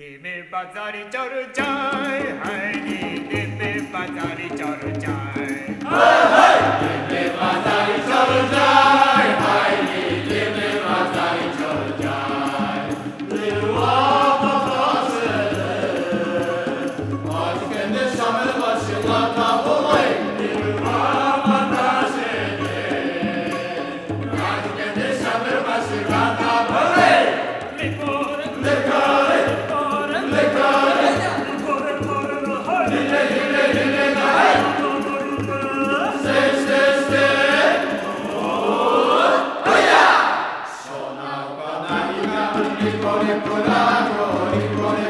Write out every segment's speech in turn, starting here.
দেবে বাজারে চর যায় হায় দেবে বাজারে চর যায় cuore colorato, il cuore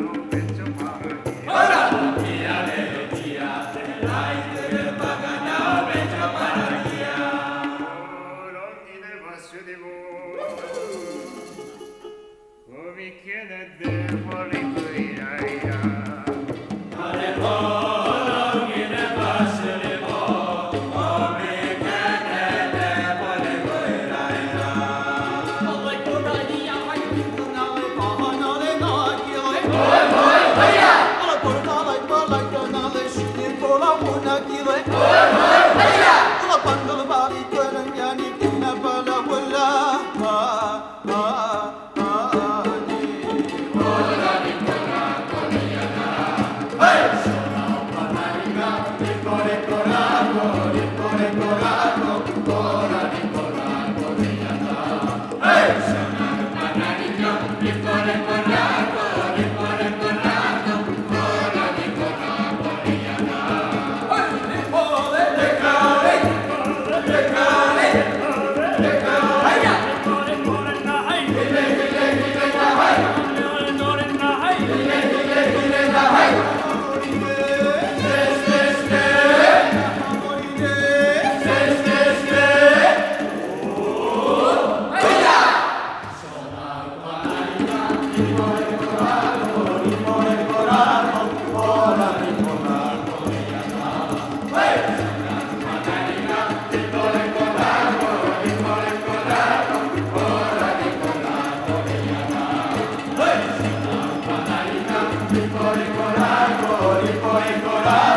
me de el corazón, el Коли поймора.